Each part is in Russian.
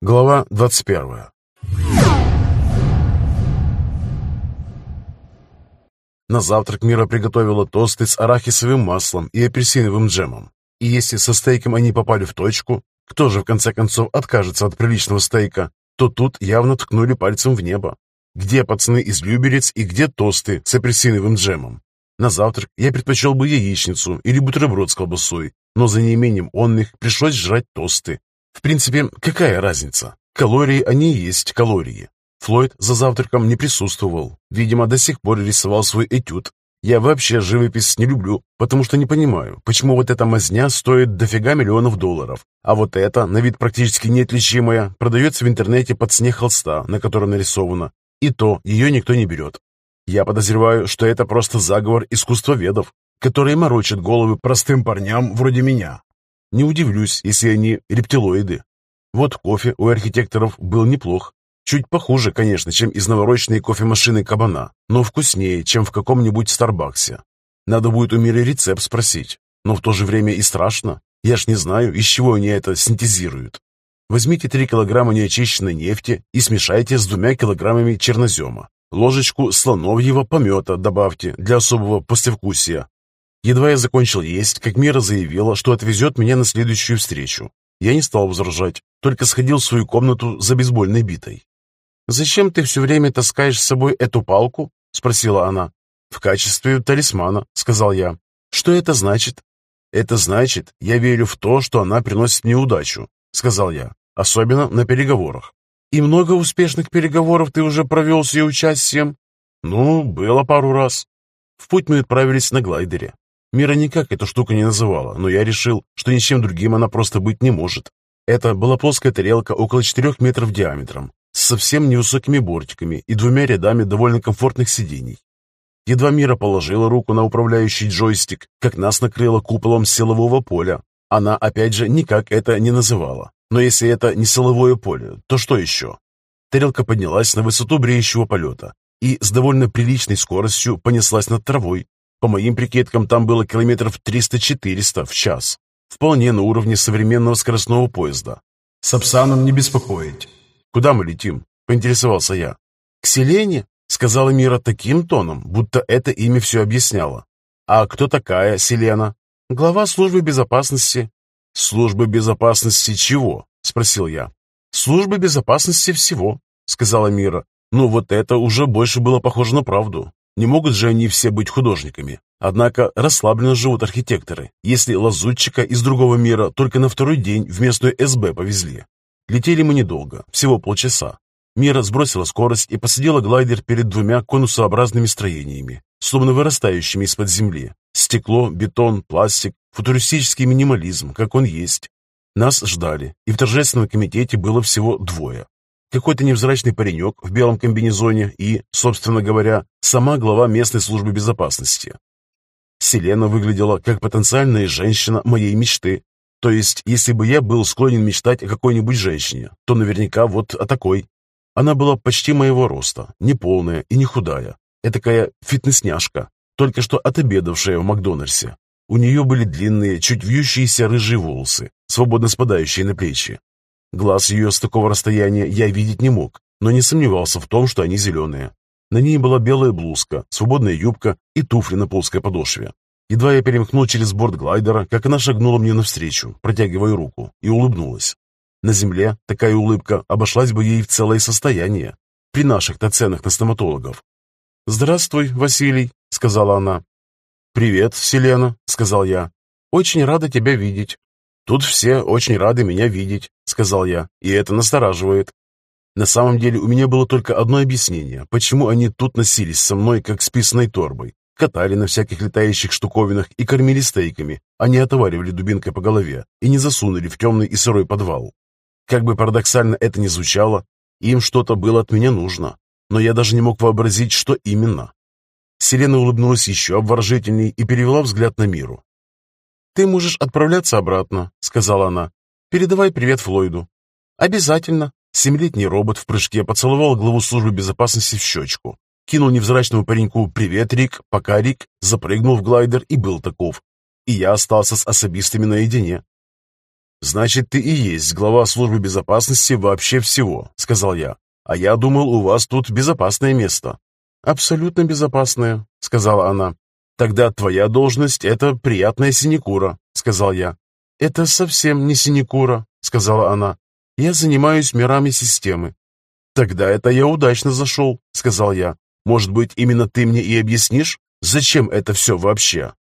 Глава 21 На завтрак Мира приготовила тосты с арахисовым маслом и апельсиновым джемом. И если со стейком они попали в точку, кто же в конце концов откажется от приличного стейка, то тут явно ткнули пальцем в небо. Где пацаны из Люберец и где тосты с апельсиновым джемом? На завтрак я предпочел бы яичницу или бутерброд с колбасой, но за неимением онных пришлось жрать тосты, в принципе, какая разница? Калории они и есть калории. Флойд за завтраком не присутствовал. Видимо, до сих пор рисовал свой этюд. Я вообще живопись не люблю, потому что не понимаю, почему вот эта мазня стоит дофига миллионов долларов, а вот эта, на вид практически неотличимая, продается в интернете под снег холста, на котором нарисовано. И то ее никто не берет. Я подозреваю, что это просто заговор искусствоведов, которые морочат головы простым парням вроде меня. Не удивлюсь, если они рептилоиды. Вот кофе у архитекторов был неплох. Чуть похуже, конечно, чем из навороченной кофемашины кабана, но вкуснее, чем в каком-нибудь Старбаксе. Надо будет у Миры рецепт спросить, но в то же время и страшно. Я ж не знаю, из чего они это синтезируют. Возьмите 3 килограмма неочищенной нефти и смешайте с двумя килограммами чернозема. Ложечку слоновьего помета добавьте для особого послевкусия. Едва я закончил есть, как Мира заявила, что отвезет меня на следующую встречу. Я не стал возражать, только сходил в свою комнату за бейсбольной битой. «Зачем ты все время таскаешь с собой эту палку?» — спросила она. «В качестве талисмана», — сказал я. «Что это значит?» «Это значит, я верю в то, что она приносит мне удачу», — сказал я, особенно на переговорах. «И много успешных переговоров ты уже провел с ее участием?» «Ну, было пару раз». В путь мы отправились на глайдере. Мира никак эту штуку не называла, но я решил, что ничем другим она просто быть не может. Это была плоская тарелка около 4 метров диаметром, с совсем невысокими бортиками и двумя рядами довольно комфортных сидений. Едва Мира положила руку на управляющий джойстик, как нас накрыло куполом силового поля. Она, опять же, никак это не называла. Но если это не силовое поле, то что еще? Тарелка поднялась на высоту бреющего полета и с довольно приличной скоростью понеслась над травой, по моим прикидкам, там было километров 300-400 в час. Вполне на уровне современного скоростного поезда. «Сапсаном не беспокоить». «Куда мы летим?» – поинтересовался я. «К Селене», – сказала Мира таким тоном, будто это имя все объясняло. «А кто такая Селена?» «Глава службы безопасности». «Службы безопасности чего?» – спросил я. «Службы безопасности всего», – сказала Мира. «Ну вот это уже больше было похоже на правду. Не могут же они все быть художниками. Однако расслабленно живут архитекторы, если лазутчика из другого мира только на второй день в местную СБ повезли. Летели мы недолго, всего полчаса. Мира сбросила скорость и посадила глайдер перед двумя конусообразными строениями, словно вырастающими из-под земли. Стекло, бетон, пластик, футуристический минимализм, как он есть. Нас ждали, и в торжественном комитете было всего двое какой-то невзрачный паренек в белом комбинезоне и, собственно говоря, сама глава местной службы безопасности. Селена выглядела как потенциальная женщина моей мечты. То есть, если бы я был склонен мечтать о какой-нибудь женщине, то наверняка вот о такой. Она была почти моего роста, не полная и не худая. Этакая фитнесняшка, только что отобедавшая в Макдональдсе. У нее были длинные, чуть вьющиеся рыжие волосы, свободно спадающие на плечи, Глаз ее с такого расстояния я видеть не мог, но не сомневался в том, что они зеленые. На ней была белая блузка, свободная юбка и туфли на плоской подошве. Едва я перемкнул через борт глайдера, как она шагнула мне навстречу, протягивая руку, и улыбнулась. На земле такая улыбка обошлась бы ей в целое состояние, при наших-то ценах на стоматологов. «Здравствуй, Василий», — сказала она. «Привет, Селена», — сказал я. «Очень рада тебя видеть. «Тут все очень рады меня видеть», — сказал я, — «и это настораживает». На самом деле у меня было только одно объяснение, почему они тут носились со мной, как с писаной торбой, катали на всяких летающих штуковинах и кормили стейками, а не отоваривали дубинкой по голове и не засунули в темный и сырой подвал. Как бы парадоксально это ни звучало, им что-то было от меня нужно, но я даже не мог вообразить, что именно. Селена улыбнулась еще обворожительней и перевела взгляд на миру. «Ты можешь отправляться обратно», — сказала она. «Передавай привет Флойду». «Обязательно». Семилетний робот в прыжке поцеловал главу службы безопасности в щечку. Кинул невзрачному пареньку «Привет, Рик», пока Рик запрыгнул в глайдер и был таков. И я остался с особистами наедине. «Значит, ты и есть глава службы безопасности вообще всего», — сказал я. «А я думал, у вас тут безопасное место». «Абсолютно безопасное», — сказала она. «Тогда твоя должность — это приятная синекура», — сказал я. «Это совсем не синекура», — сказала она. «Я занимаюсь мирами системы». «Тогда это я удачно зашел», — сказал я. «Может быть, именно ты мне и объяснишь, зачем это все вообще?»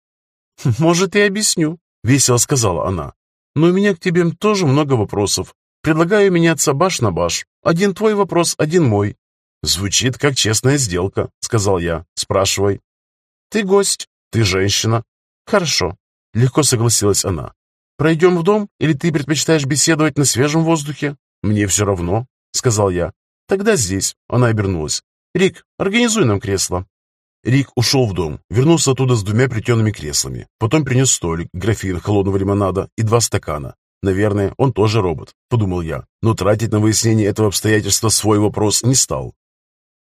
«Может, и объясню», — весело сказала она. «Но у меня к тебе тоже много вопросов. Предлагаю меняться баш на баш. Один твой вопрос, один мой». «Звучит как честная сделка», — сказал я. «Спрашивай». «Ты гость, ты женщина». «Хорошо», — легко согласилась она. «Пройдем в дом, или ты предпочитаешь беседовать на свежем воздухе?» «Мне все равно», — сказал я. «Тогда здесь», — она обернулась. «Рик, организуй нам кресло». Рик ушел в дом, вернулся оттуда с двумя плетеными креслами, потом принес столик, графин холодного лимонада и два стакана. Наверное, он тоже робот, подумал я, но тратить на выяснение этого обстоятельства свой вопрос не стал.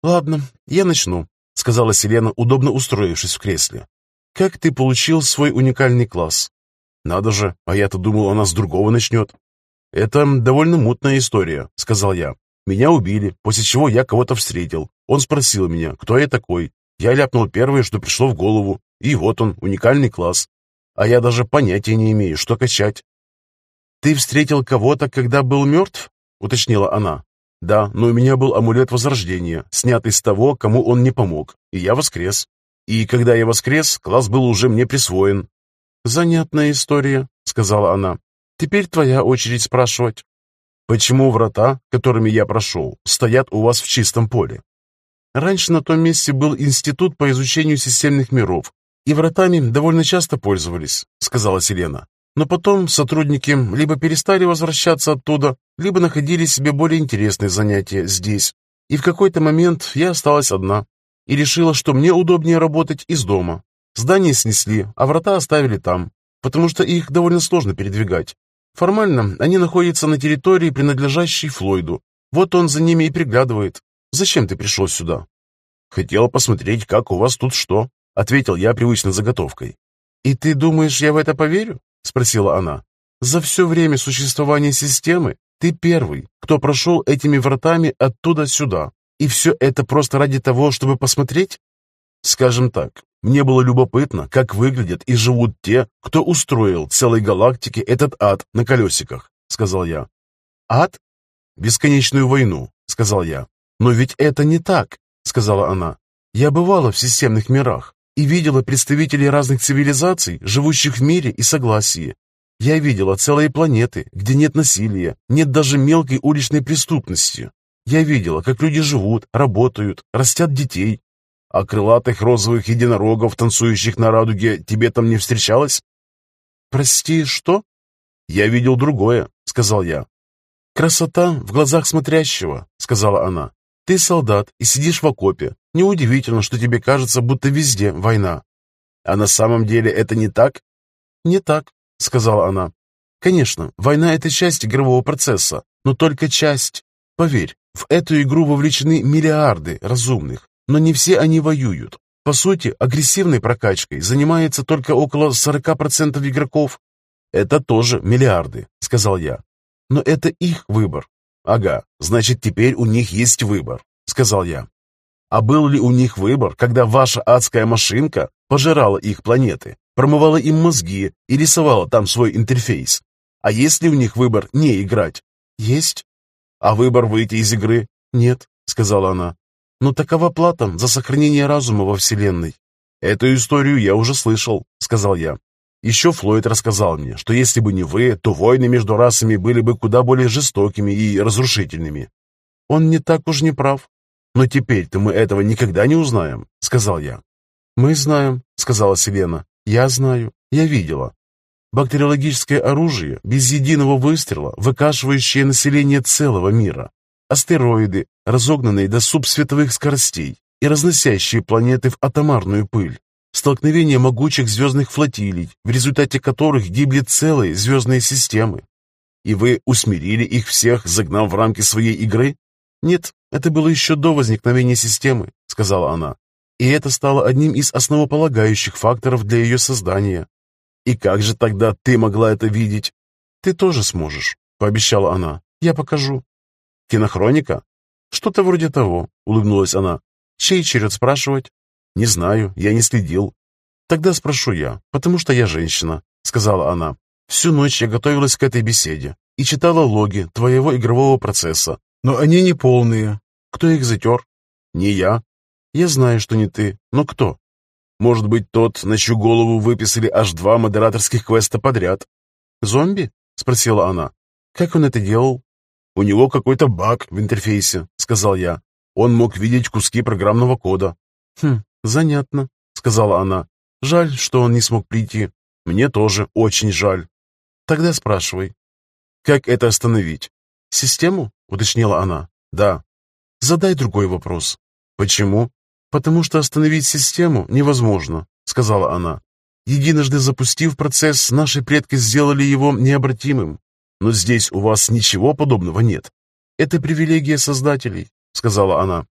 «Ладно, я начну», — сказала Селена, удобно устроившись в кресле. «Как ты получил свой уникальный класс?» «Надо же, а я-то думал, она с другого начнет». «Это довольно мутная история», — сказал я. «Меня убили, после чего я кого-то встретил. Он спросил меня, кто я такой, я ляпнул первое, что пришло в голову, и вот он, уникальный класс. А я даже понятия не имею, что качать. «Ты встретил кого-то, когда был мертв?» — уточнила она. «Да, но у меня был амулет Возрождения, снятый с того, кому он не помог, и я воскрес. И когда я воскрес, класс был уже мне присвоен». «Занятная история», — сказала она. «Теперь твоя очередь спрашивать». «Почему врата, которыми я прошел, стоят у вас в чистом поле?» Раньше на том месте был институт по изучению системных миров, и вратами довольно часто пользовались, сказала Селена. Но потом сотрудники либо перестали возвращаться оттуда, либо находили себе более интересные занятия здесь. И в какой-то момент я осталась одна и решила, что мне удобнее работать из дома. Здание снесли, а врата оставили там, потому что их довольно сложно передвигать. Формально они находятся на территории, принадлежащей Флойду. Вот он за ними и приглядывает. Зачем ты пришел сюда?» «Хотел посмотреть, как у вас тут что», — ответил я привычной заготовкой. «И ты думаешь, я в это поверю?» — спросила она. «За все время существования системы ты первый, кто прошел этими вратами оттуда сюда. И все это просто ради того, чтобы посмотреть?» «Скажем так, мне было любопытно, как выглядят и живут те, кто устроил целой галактике этот ад на колесиках», — сказал я. «Ад?» «Бесконечную войну», — сказал я. «Но ведь это не так», — сказала она. «Я бывала в системных мирах и видела представителей разных цивилизаций, живущих в мире и согласии. Я видела целые планеты, где нет насилия, нет даже мелкой уличной преступности. Я видела, как люди живут, работают, растят детей. А крылатых розовых единорогов, танцующих на радуге, тебе там не встречалось? Прости, что? Я видел другое, сказал я. Красота в глазах смотрящего, сказала она. Ты солдат и сидишь в окопе. Неудивительно, что тебе кажется, будто везде война. А на самом деле это не так? Не так, сказала она. Конечно, война — это часть игрового процесса, но только часть. Поверь, в эту игру вовлечены миллиарды разумных, но не все они воюют. По сути, агрессивной прокачкой занимается только около 40% игроков. Это тоже миллиарды, сказал я. Но это их выбор, «Ага, значит, теперь у них есть выбор», — сказал я. «А был ли у них выбор, когда ваша адская машинка пожирала их планеты, промывала им мозги и рисовала там свой интерфейс? А есть ли у них выбор не играть?» «Есть». «А выбор выйти из игры?» «Нет», — сказала она. «Но такова плата за сохранение разума во Вселенной». «Эту историю я уже слышал», — сказал я. Еще Флойд рассказал мне, что если бы не вы, то войны между расами были бы куда более жестокими и разрушительными. Он не так уж не прав. Но теперь-то мы этого никогда не узнаем, сказал я. Мы знаем, сказала Селена. Я знаю, я видела. Бактериологическое оружие без единого выстрела, выкашивающее население целого мира. Астероиды, разогнанные до субсветовых скоростей и разносящие планеты в атомарную пыль. Столкновение могучих звездных флотилий, в результате которых гибли целые звездные системы. И вы усмирили их всех, загнав в рамки своей игры? Нет, это было еще до возникновения системы, сказала она. И это стало одним из основополагающих факторов для ее создания. И как же тогда ты могла это видеть? «Ты тоже сможешь», — пообещала она. «Я покажу». «Кинохроника?» «Что-то вроде того», — улыбнулась она. «Чей черед спрашивать?» «Не знаю, я не следил». «Тогда спрошу я, потому что я женщина», — сказала она. «Всю ночь я готовилась к этой беседе и читала логи твоего игрового процесса, но они не полные. Кто их затер?» «Не я». «Я знаю, что не ты, но кто?» «Может быть, тот, на чью голову выписали аж два модераторских квеста подряд?» «Зомби?» — спросила она. «Как он это делал?» «У него какой-то баг в интерфейсе», — сказал я. «Он мог видеть куски программного кода». «Хм, занятно», — сказала она. «Жаль, что он не смог прийти. Мне тоже очень жаль». «Тогда спрашивай». «Как это остановить?» «Систему?» — уточнила она. «Да». «Задай другой вопрос». «Почему?» «Потому что остановить систему невозможно», — сказала она. «Единожды запустив процесс, наши предки сделали его необратимым. Но здесь у вас ничего подобного нет. Это привилегия создателей, сказала она.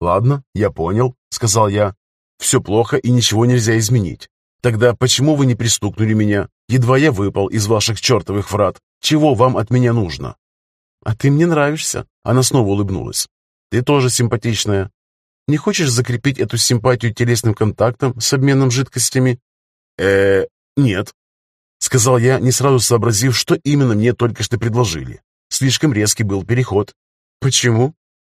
Ладно, я понял, сказал я. Все плохо и ничего нельзя изменить. Тогда почему вы не пристукнули меня? Едва я выпал из ваших чертовых врат. Чего вам от меня нужно? А ты мне нравишься. Она снова улыбнулась. Ты тоже симпатичная. Не хочешь закрепить эту симпатию телесным контактом с обменом жидкостями? э нет, Сказал я, не сразу сообразив, что именно мне только что предложили. Слишком резкий был переход. «Почему?»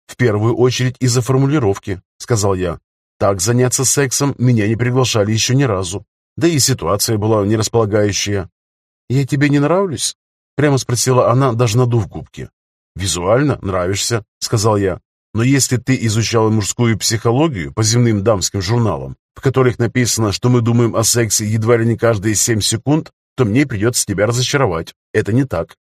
«В первую очередь из-за формулировки», — сказал я. «Так заняться сексом меня не приглашали еще ни разу. Да и ситуация была не располагающая». «Я тебе не нравлюсь?» — прямо спросила она, даже надув губки. «Визуально нравишься», — сказал я. «Но если ты изучала мужскую психологию по земным дамским журналам, в которых написано, что мы думаем о сексе едва ли не каждые семь секунд, то мне придется тебя разочаровать. Это не так.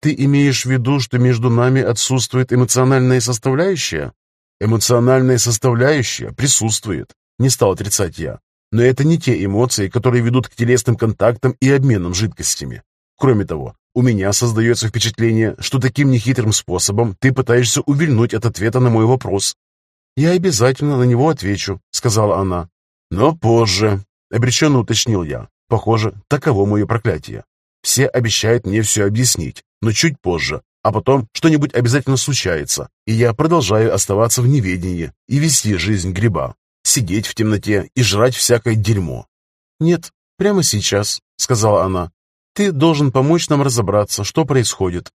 Ты имеешь в виду, что между нами отсутствует эмоциональная составляющая? Эмоциональная составляющая присутствует, не стал отрицать я. Но это не те эмоции, которые ведут к телесным контактам и обменам жидкостями. Кроме того, у меня создается впечатление, что таким нехитрым способом ты пытаешься увильнуть от ответа на мой вопрос. «Я обязательно на него отвечу», — сказала она. «Но позже», — обреченно уточнил я. Похоже, таково мое проклятие. Все обещают мне все объяснить, но чуть позже, а потом что-нибудь обязательно случается, и я продолжаю оставаться в неведении и вести жизнь гриба, сидеть в темноте и жрать всякое дерьмо. «Нет, прямо сейчас», — сказала она. «Ты должен помочь нам разобраться, что происходит».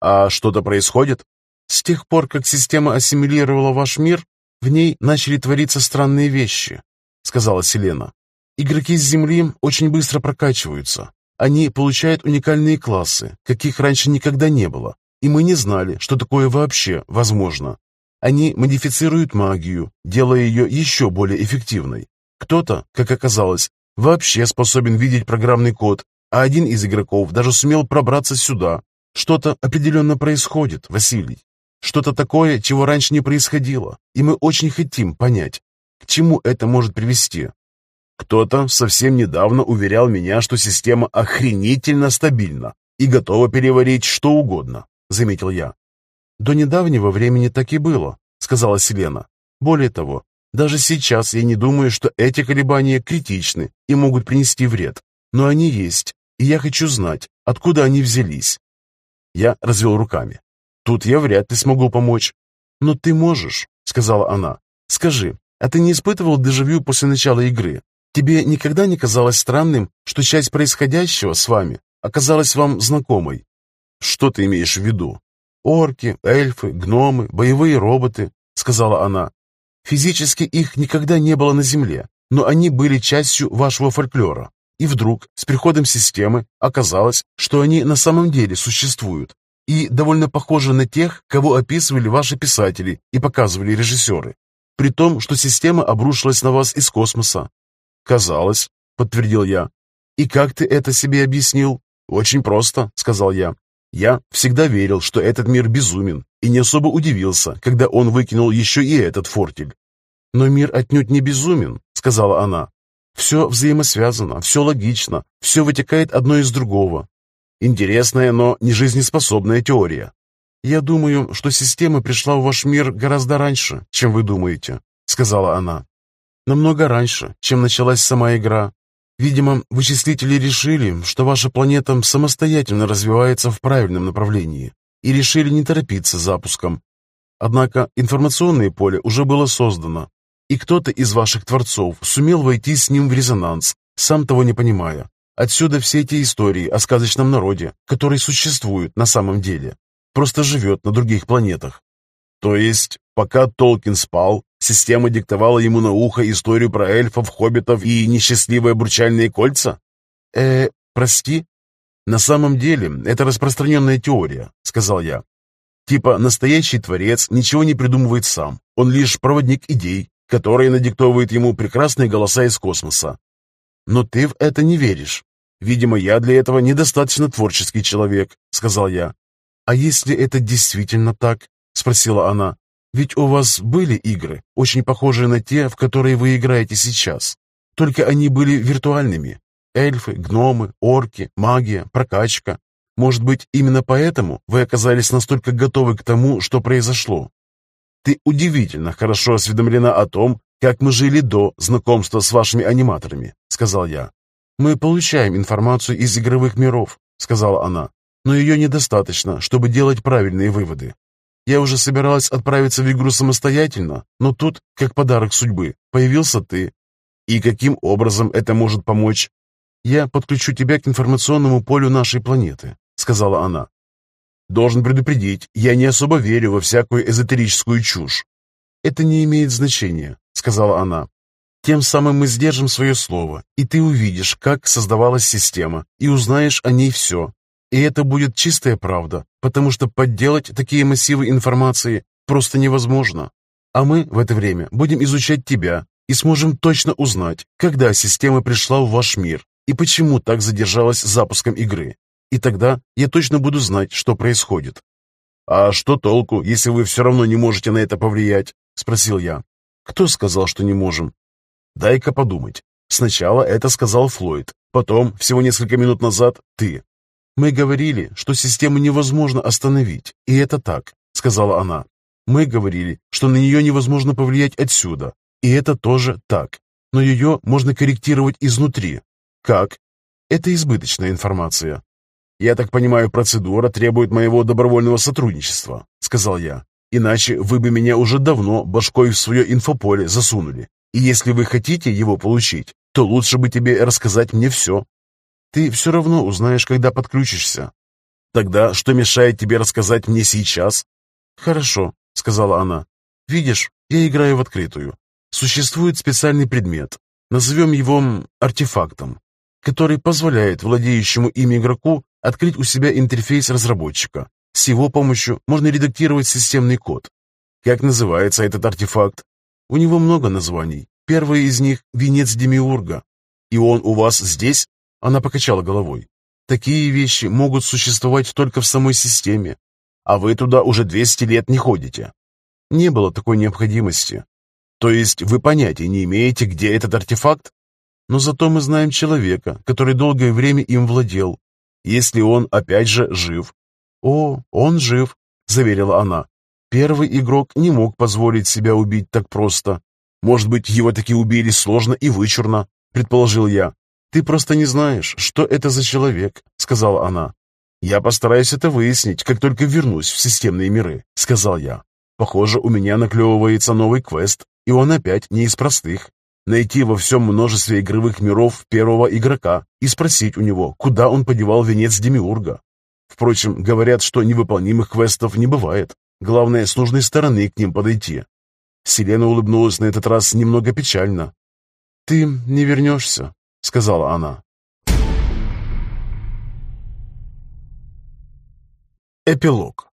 «А что-то происходит?» «С тех пор, как система ассимилировала ваш мир, в ней начали твориться странные вещи», — сказала Селена. Игроки с Земли очень быстро прокачиваются. Они получают уникальные классы, каких раньше никогда не было, и мы не знали, что такое вообще возможно. Они модифицируют магию, делая ее еще более эффективной. Кто-то, как оказалось, вообще способен видеть программный код, а один из игроков даже сумел пробраться сюда. Что-то определенно происходит, Василий. Что-то такое, чего раньше не происходило, и мы очень хотим понять, к чему это может привести. Кто-то совсем недавно уверял меня, что система охренительно стабильна и готова переварить что угодно, заметил я. До недавнего времени так и было, сказала Селена. Более того, даже сейчас я не думаю, что эти колебания критичны и могут принести вред. Но они есть, и я хочу знать, откуда они взялись. Я развел руками. Тут я вряд ли смогу помочь. Но ты можешь, сказала она. Скажи, а ты не испытывал дежавю после начала игры? Тебе никогда не казалось странным, что часть происходящего с вами оказалась вам знакомой? Что ты имеешь в виду? Орки, эльфы, гномы, боевые роботы, сказала она. Физически их никогда не было на Земле, но они были частью вашего фольклора. И вдруг, с приходом системы, оказалось, что они на самом деле существуют и довольно похожи на тех, кого описывали ваши писатели и показывали режиссеры. При том, что система обрушилась на вас из космоса, «Казалось», — подтвердил я. «И как ты это себе объяснил?» «Очень просто», — сказал я. «Я всегда верил, что этот мир безумен, и не особо удивился, когда он выкинул еще и этот фортель». «Но мир отнюдь не безумен», — сказала она. «Все взаимосвязано, все логично, все вытекает одно из другого. Интересная, но не жизнеспособная теория. Я думаю, что система пришла в ваш мир гораздо раньше, чем вы думаете», — сказала она намного раньше, чем началась сама игра. Видимо, вычислители решили, что ваша планета самостоятельно развивается в правильном направлении и решили не торопиться с запуском. Однако информационное поле уже было создано, и кто-то из ваших творцов сумел войти с ним в резонанс, сам того не понимая. Отсюда все эти истории о сказочном народе, который существует на самом деле, просто живет на других планетах. То есть, пока Толкин спал, система диктовала ему на ухо историю про эльфов, хоббитов и несчастливые обручальные кольца? Э, прости? На самом деле, это распространенная теория, сказал я. Типа, настоящий творец ничего не придумывает сам, он лишь проводник идей, которые надиктовывают ему прекрасные голоса из космоса. Но ты в это не веришь. Видимо, я для этого недостаточно творческий человек, сказал я. А если это действительно так? — спросила она. «Ведь у вас были игры, очень похожие на те, в которые вы играете сейчас. Только они были виртуальными. Эльфы, гномы, орки, магия, прокачка. Может быть, именно поэтому вы оказались настолько готовы к тому, что произошло? Ты удивительно хорошо осведомлена о том, как мы жили до знакомства с вашими аниматорами», — сказал я. «Мы получаем информацию из игровых миров», — сказала она, «но ее недостаточно, чтобы делать правильные выводы. Я уже собиралась отправиться в игру самостоятельно, но тут, как подарок судьбы, появился ты. И каким образом это может помочь? Я подключу тебя к информационному полю нашей планеты, сказала она. Должен предупредить, я не особо верю во всякую эзотерическую чушь. Это не имеет значения, сказала она. Тем самым мы сдержим свое слово, и ты увидишь, как создавалась система, и узнаешь о ней все. И это будет чистая правда, потому что подделать такие массивы информации просто невозможно. А мы в это время будем изучать тебя и сможем точно узнать, когда система пришла в ваш мир и почему так задержалась с запуском игры. И тогда я точно буду знать, что происходит. «А что толку, если вы все равно не можете на это повлиять?» – спросил я. «Кто сказал, что не можем?» «Дай-ка подумать. Сначала это сказал Флойд, потом, всего несколько минут назад, ты. «Мы говорили, что систему невозможно остановить, и это так», — сказала она. «Мы говорили, что на нее невозможно повлиять отсюда, и это тоже так, но ее можно корректировать изнутри. Как? Это избыточная информация». «Я так понимаю, процедура требует моего добровольного сотрудничества», — сказал я. «Иначе вы бы меня уже давно башкой в свое инфополе засунули. И если вы хотите его получить, то лучше бы тебе рассказать мне все, ты все равно узнаешь, когда подключишься. Тогда что мешает тебе рассказать мне сейчас? Хорошо, сказала она. Видишь, я играю в открытую. Существует специальный предмет, назовем его артефактом, который позволяет владеющему ими игроку открыть у себя интерфейс разработчика. С его помощью можно редактировать системный код. Как называется этот артефакт? У него много названий. Первое из них – венец Демиурга. И он у вас здесь? Она покачала головой. Такие вещи могут существовать только в самой системе, а вы туда уже 200 лет не ходите. Не было такой необходимости. То есть вы понятия не имеете, где этот артефакт? Но зато мы знаем человека, который долгое время им владел. Если он опять же жив. О, он жив, заверила она. Первый игрок не мог позволить себя убить так просто. Может быть, его таки убили сложно и вычурно, предположил я. «Ты просто не знаешь, что это за человек», — сказала она. «Я постараюсь это выяснить, как только вернусь в системные миры», — сказал я. «Похоже, у меня наклевывается новый квест, и он опять не из простых. Найти во всем множестве игровых миров первого игрока и спросить у него, куда он подевал венец Демиурга. Впрочем, говорят, что невыполнимых квестов не бывает. Главное, с нужной стороны к ним подойти». Селена улыбнулась на этот раз немного печально. «Ты не вернешься», — сказала она. Эпилог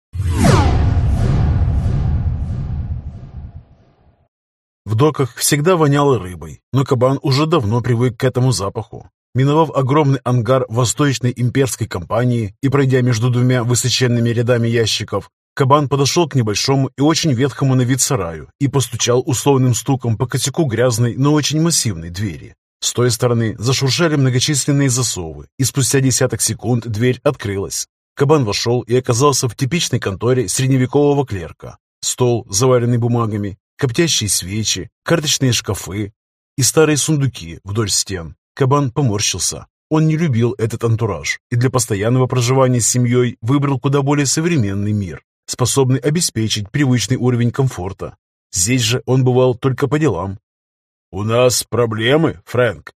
В доках всегда воняло рыбой, но кабан уже давно привык к этому запаху. Миновав огромный ангар Восточной имперской компании и пройдя между двумя высоченными рядами ящиков, кабан подошел к небольшому и очень ветхому на вид сараю и постучал условным стуком по косяку грязной, но очень массивной двери. С той стороны зашуршали многочисленные засовы, и спустя десяток секунд дверь открылась. Кабан вошел и оказался в типичной конторе средневекового клерка. Стол, заваленный бумагами, коптящие свечи, карточные шкафы и старые сундуки вдоль стен. Кабан поморщился. Он не любил этот антураж и для постоянного проживания с семьей выбрал куда более современный мир, способный обеспечить привычный уровень комфорта. Здесь же он бывал только по делам. «У нас проблемы, Фрэнк?»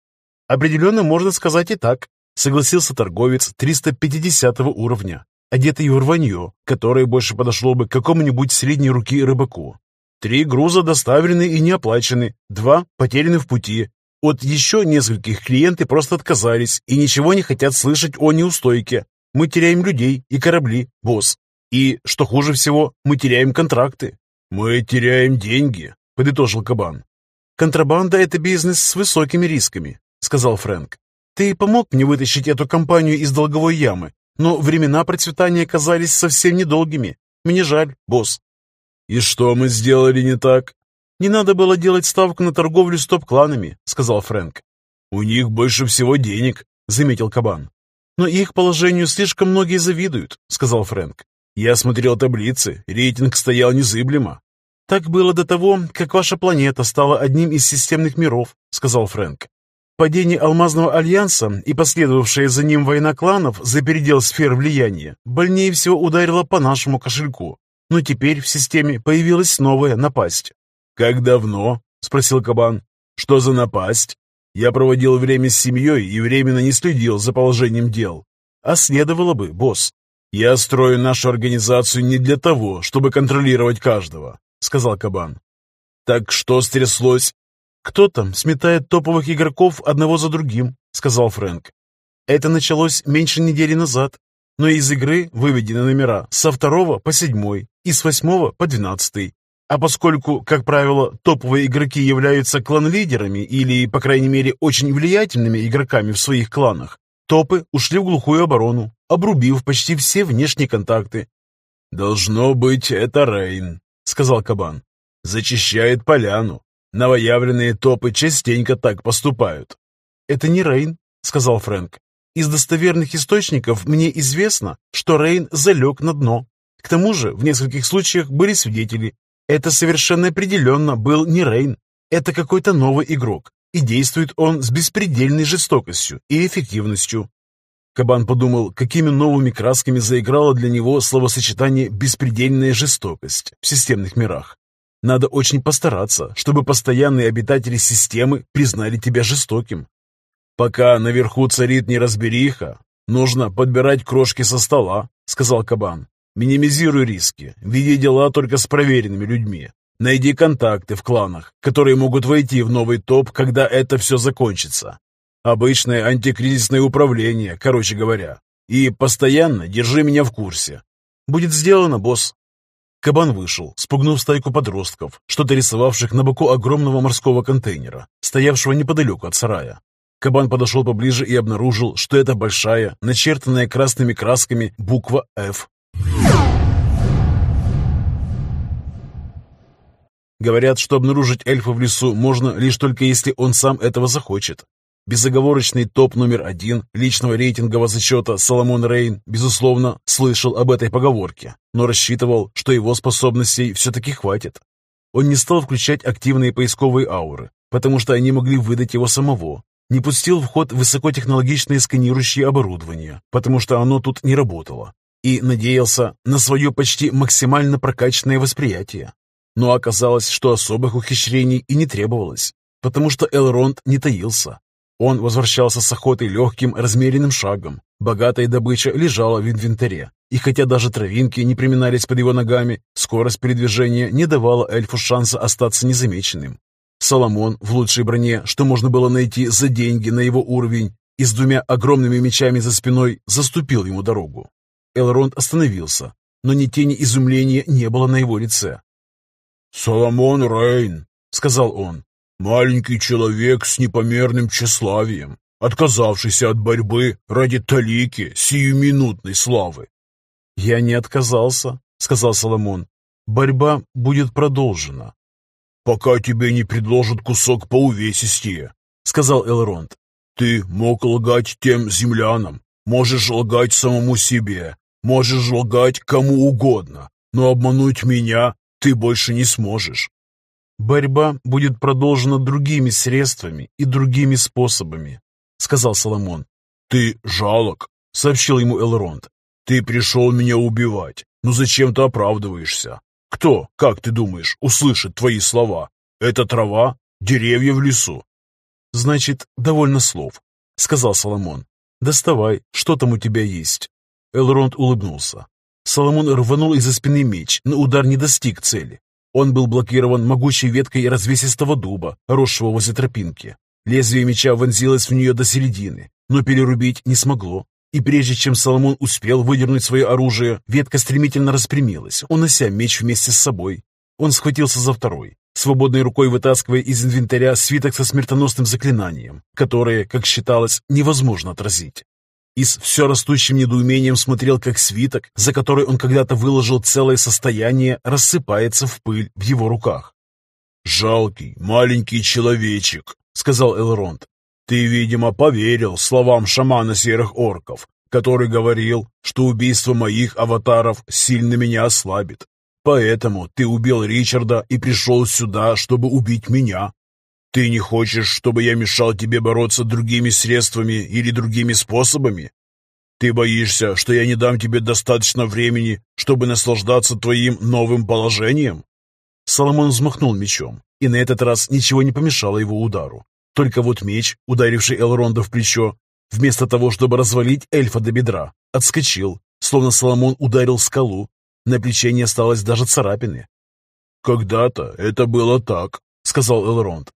«Определенно можно сказать и так», — согласился торговец 350 уровня, одетый в рванье, которое больше подошло бы к какому-нибудь средней руки рыбаку. Три груза доставлены и не оплачены, два потеряны в пути. От еще нескольких клиенты просто отказались и ничего не хотят слышать о неустойке. Мы теряем людей и корабли, босс. И, что хуже всего, мы теряем контракты. «Мы теряем деньги», — подытожил Кабан. «Контрабанда — это бизнес с высокими рисками», — сказал Фрэнк. «Ты помог мне вытащить эту компанию из долговой ямы, но времена процветания казались совсем недолгими. Мне жаль, босс». «И что мы сделали не так?» «Не надо было делать ставку на торговлю с топ-кланами», — сказал Фрэнк. «У них больше всего денег», — заметил Кабан. «Но их положению слишком многие завидуют», — сказал Фрэнк. «Я смотрел таблицы, рейтинг стоял незыблемо». «Так было до того, как ваша планета стала одним из системных миров», — сказал Фрэнк. «Падение Алмазного Альянса и последовавшая за ним война кланов за передел сфер влияния больнее всего ударила по нашему кошельку. Но теперь в системе появилась новая напасть». «Как давно?» — спросил Кабан. «Что за напасть?» Я проводил время с семьей и временно не следил за положением дел. А следовало бы, босс. Я строю нашу организацию не для того, чтобы контролировать каждого, сказал Кабан. Так что стряслось? Кто-то сметает топовых игроков одного за другим, сказал Фрэнк. Это началось меньше недели назад, но из игры выведены номера со второго по седьмой и с восьмого по двенадцатый. А поскольку, как правило, топовые игроки являются клан-лидерами или, по крайней мере, очень влиятельными игроками в своих кланах, Топы ушли в глухую оборону, обрубив почти все внешние контакты. «Должно быть, это Рейн», — сказал Кабан. «Зачищает поляну. Новоявленные топы частенько так поступают». «Это не Рейн», — сказал Фрэнк. «Из достоверных источников мне известно, что Рейн залег на дно. К тому же в нескольких случаях были свидетели. Это совершенно определенно был не Рейн. Это какой-то новый игрок, и действует он с беспредельной жестокостью и эффективностью. Кабан подумал, какими новыми красками заиграло для него словосочетание «беспредельная жестокость» в системных мирах. Надо очень постараться, чтобы постоянные обитатели системы признали тебя жестоким. «Пока наверху царит неразбериха, нужно подбирать крошки со стола», — сказал Кабан. «Минимизируй риски, веди дела только с проверенными людьми. Найди контакты в кланах, которые могут войти в новый топ, когда это все закончится. Обычное антикризисное управление, короче говоря. И постоянно держи меня в курсе. Будет сделано, босс. Кабан вышел, спугнув стайку подростков, что-то рисовавших на боку огромного морского контейнера, стоявшего неподалеку от сарая. Кабан подошел поближе и обнаружил, что это большая, начертанная красными красками буква «Ф». Говорят, что обнаружить эльфа в лесу можно лишь только если он сам этого захочет. Безоговорочный топ номер один личного рейтингового зачета Соломон Рейн, безусловно, слышал об этой поговорке, но рассчитывал, что его способностей все-таки хватит. Он не стал включать активные поисковые ауры, потому что они могли выдать его самого. Не пустил в ход высокотехнологичное сканирующее оборудование, потому что оно тут не работало. И надеялся на свое почти максимально прокачанное восприятие. Но оказалось, что особых ухищрений и не требовалось, потому что Элронд не таился. Он возвращался с охоты легким, размеренным шагом. Богатая добыча лежала в инвентаре, и хотя даже травинки не приминались под его ногами, скорость передвижения не давала эльфу шанса остаться незамеченным. Соломон в лучшей броне, что можно было найти за деньги на его уровень, и с двумя огромными мечами за спиной заступил ему дорогу. Элронд остановился, но ни тени изумления не было на его лице. «Соломон Рейн», — сказал он, — «маленький человек с непомерным тщеславием, отказавшийся от борьбы ради талики сиюминутной славы». «Я не отказался», — сказал Соломон. «Борьба будет продолжена». «Пока тебе не предложат кусок по увесистее», — сказал Элронд. «Ты мог лгать тем землянам, можешь лгать самому себе, можешь лгать кому угодно, но обмануть меня ты больше не сможешь. Борьба будет продолжена другими средствами и другими способами. — сказал Соломон. «Ты жалок», — сообщил ему Элронд. «Ты пришел меня убивать, но зачем ты оправдываешься? Кто, как ты думаешь, услышит твои слова? Это трава? Деревья в лесу?» «Значит, довольно слов», — сказал Соломон. «Доставай, что там у тебя есть». Элронд улыбнулся. Соломон рванул из-за спины меч, но удар не достиг цели. Он был блокирован могучей веткой развесистого дуба, росшего возле тропинки. Лезвие меча вонзилось в нее до середины, но перерубить не смогло. И прежде чем Соломон успел выдернуть свое оружие, ветка стремительно распрямилась, унося меч вместе с собой. Он схватился за второй, свободной рукой вытаскивая из инвентаря свиток со смертоносным заклинанием, которое, как считалось, невозможно отразить и с все растущим недоумением смотрел, как свиток, за который он когда-то выложил целое состояние, рассыпается в пыль в его руках. «Жалкий, маленький человечек», — сказал Элронд. «Ты, видимо, поверил словам шамана серых орков, который говорил, что убийство моих аватаров сильно меня ослабит. Поэтому ты убил Ричарда и пришел сюда, чтобы убить меня. Ты не хочешь, чтобы я мешал тебе бороться другими средствами или другими способами? Ты боишься, что я не дам тебе достаточно времени, чтобы наслаждаться твоим новым положением?» Соломон взмахнул мечом, и на этот раз ничего не помешало его удару. Только вот меч, ударивший Элронда в плечо, вместо того, чтобы развалить эльфа до бедра, отскочил, словно Соломон ударил скалу. На плече не осталось даже царапины. «Когда-то это было так», — сказал Элронд.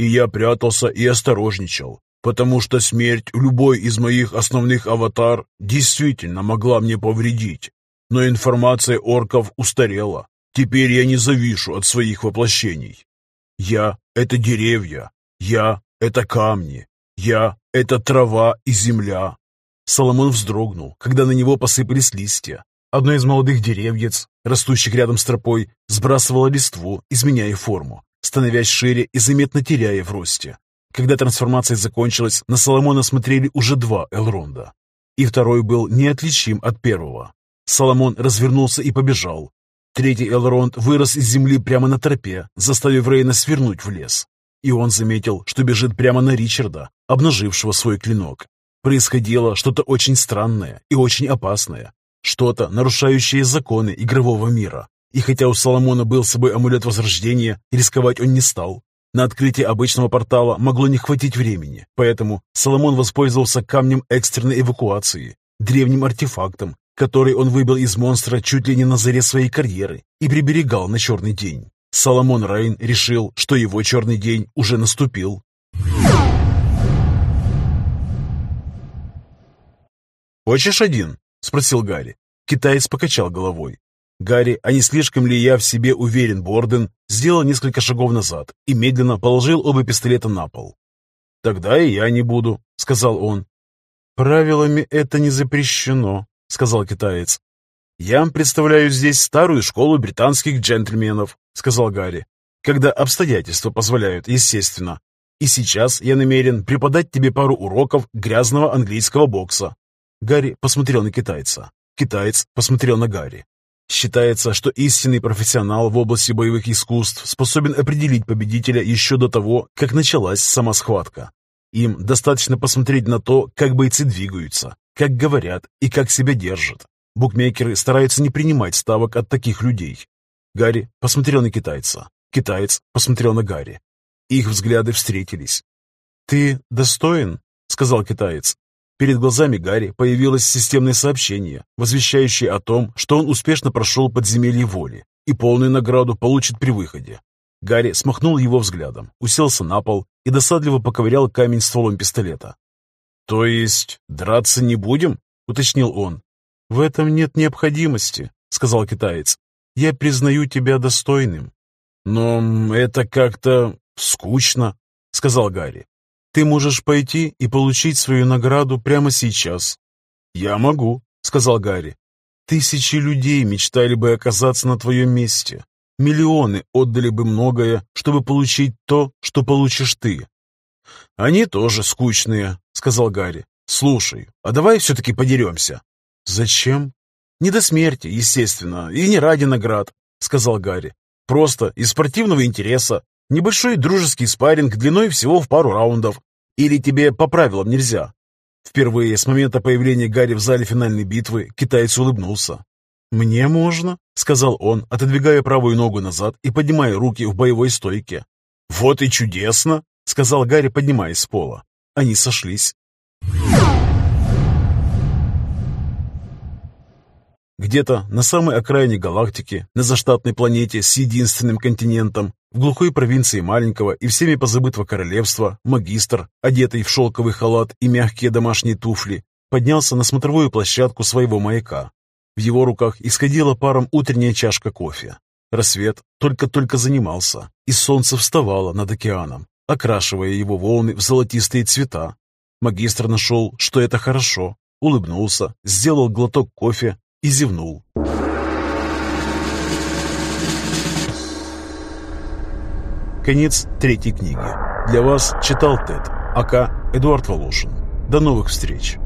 И я прятался и осторожничал, потому что смерть любой из моих основных аватар действительно могла мне повредить. Но информация орков устарела. Теперь я не завишу от своих воплощений. Я — это деревья, я — это камни, я — это трава и земля. Соломон вздрогнул, когда на него посыпались листья. Одно из молодых деревьев, растущих рядом с тропой, сбрасывало листву, изменяя форму становясь шире и заметно теряя в росте. Когда трансформация закончилась, на Соломона смотрели уже два Элронда. И второй был неотличим от первого. Соломон развернулся и побежал. Третий Элронд вырос из земли прямо на тропе, заставив Рейна свернуть в лес. И он заметил, что бежит прямо на Ричарда, обнажившего свой клинок. Происходило что-то очень странное и очень опасное. Что-то, нарушающее законы игрового мира. И хотя у Соломона был с собой амулет Возрождения, рисковать он не стал. На открытие обычного портала могло не хватить времени, поэтому Соломон воспользовался камнем экстренной эвакуации, древним артефактом, который он выбил из монстра чуть ли не на заре своей карьеры и приберегал на черный день. Соломон Рейн решил, что его черный день уже наступил. «Хочешь один?» — спросил Гарри. Китаец покачал головой. Гарри, а не слишком ли я в себе уверен, Борден, сделал несколько шагов назад и медленно положил оба пистолета на пол. «Тогда и я не буду», — сказал он. «Правилами это не запрещено», — сказал китаец. «Я представляю здесь старую школу британских джентльменов», — сказал Гарри, «когда обстоятельства позволяют, естественно. И сейчас я намерен преподать тебе пару уроков грязного английского бокса». Гарри посмотрел на китайца. Китаец посмотрел на Гарри. Считается, что истинный профессионал в области боевых искусств способен определить победителя еще до того, как началась сама схватка. Им достаточно посмотреть на то, как бойцы двигаются, как говорят и как себя держат. Букмекеры стараются не принимать ставок от таких людей. Гарри посмотрел на китайца. Китаец посмотрел на Гарри. Их взгляды встретились. «Ты достоин?» — сказал китаец. Перед глазами Гарри появилось системное сообщение, возвещающее о том, что он успешно прошел подземелье воли и полную награду получит при выходе. Гарри смахнул его взглядом, уселся на пол и досадливо поковырял камень стволом пистолета. «То есть драться не будем?» — уточнил он. «В этом нет необходимости», — сказал китаец. «Я признаю тебя достойным». «Но это как-то скучно», — сказал Гарри. Ты можешь пойти и получить свою награду прямо сейчас». «Я могу», — сказал Гарри. «Тысячи людей мечтали бы оказаться на твоем месте. Миллионы отдали бы многое, чтобы получить то, что получишь ты». «Они тоже скучные», — сказал Гарри. «Слушай, а давай все-таки подеремся». «Зачем?» «Не до смерти, естественно, и не ради наград», — сказал Гарри. «Просто из спортивного интереса. Небольшой дружеский спарринг длиной всего в пару раундов. Или тебе по правилам нельзя?» Впервые с момента появления Гарри в зале финальной битвы китаец улыбнулся. «Мне можно», — сказал он, отодвигая правую ногу назад и поднимая руки в боевой стойке. «Вот и чудесно», — сказал Гарри, поднимаясь с пола. Они сошлись. Где-то на самой окраине галактики, на заштатной планете с единственным континентом, в глухой провинции маленького и всеми позабытого королевства, магистр, одетый в шелковый халат и мягкие домашние туфли, поднялся на смотровую площадку своего маяка. В его руках исходила паром утренняя чашка кофе. Рассвет только-только занимался, и солнце вставало над океаном, окрашивая его волны в золотистые цвета. Магистр нашел, что это хорошо, улыбнулся, сделал глоток кофе и зевнул. Конец третьей книги. Для вас читал Тед, АК Эдуард Волошин. До новых встреч!